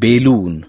بيلون.